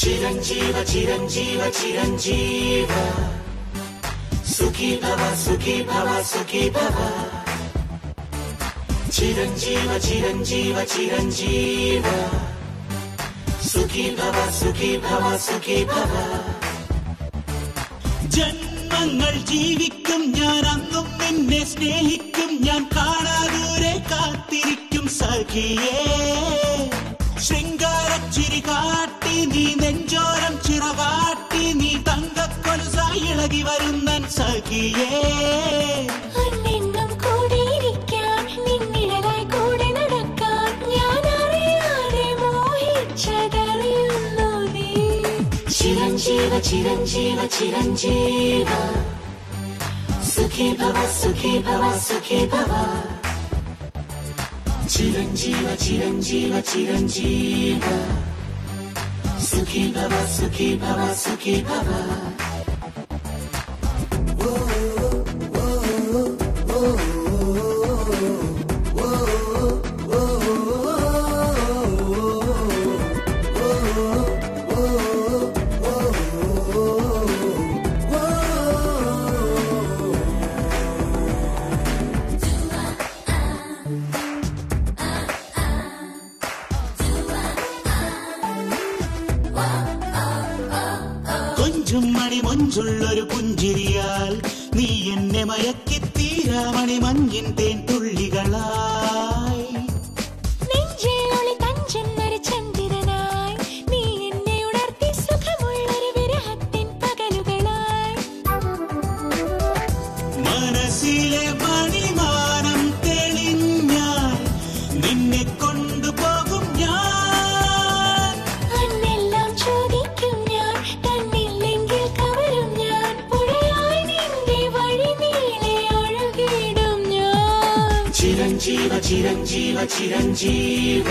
지런지와 지런지와 지런지와. 수기바와 수기바와 수기바와. ചിരഞ്ജീവ ചിരഞ്ജീവ ചിരഞ്ജീവ. സുഖി ഭവ സുഖി ഭവ സുഖി ഭവ ജന്മങ്ങൾ ജീവിക്കും ഞാൻ അന്നും നിന്നെ സ്നേഹിക്കും. ഞാൻ കാണാതൂരെ കാത്തിരിക്കും സഖിയേ. ശൃംഗാരച്ചിരി കാട്ടി നീ നെഞ്ചോരം ചിറവാട്ടി നീ തങ്കക്കൊലുസായി ഇളകി വരുന്നൻ സഖിയേ. ചിരഞ്ജീവ ചിരഞ്ജീവ ചിരഞ്ജീവ സുഖി ഭവ സുഖി ഭവ സുഖി ഭവ ചിരഞ്ജീവ ചിരഞ്ജീവ ചിരഞ്ജീവ സുഖി ഭവ സുഖി ഭവ സുഖി ഭവ കൊഞ്ചും മണി മൊഞ്ചുള്ളൊരു പുഞ്ചിരിയാൽ നീ എന്നെ മയക്കി തീരാമണി മഞ്ഞിൻ തേൻ തുള്ളികളായി. മനസ്സിലെ മണിമാനം തെളിഞ്ഞാൽ നിന്നെ കൊണ്ടുപോകും ചിരഞ്ജീവ ചിരഞ്ജീവ ചിരഞ്ജീവ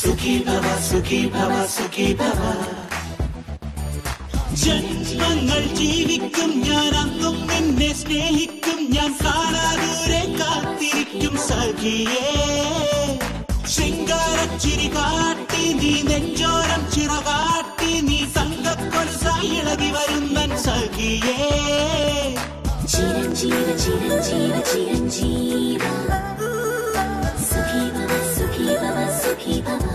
സുഖി ഭവ സുഖി ഭവ സുഖി ഭവ ജന്മങ്ങൾ ജീവിക്കും ഞാൻ അന്നും നിന്നെ സ്നേഹിക്കും ഞാൻ കാണാതൂരെ കാത്തിരിക്കും സഖിയേ. ശൃംഗാരച്ചിരി കാട്ടി നീ നെഞ്ചോരം ചിറകാട്ടി. जीव चिरञ्जीव जीरञ्जीव सुखी भव सुखी भव सुखीभव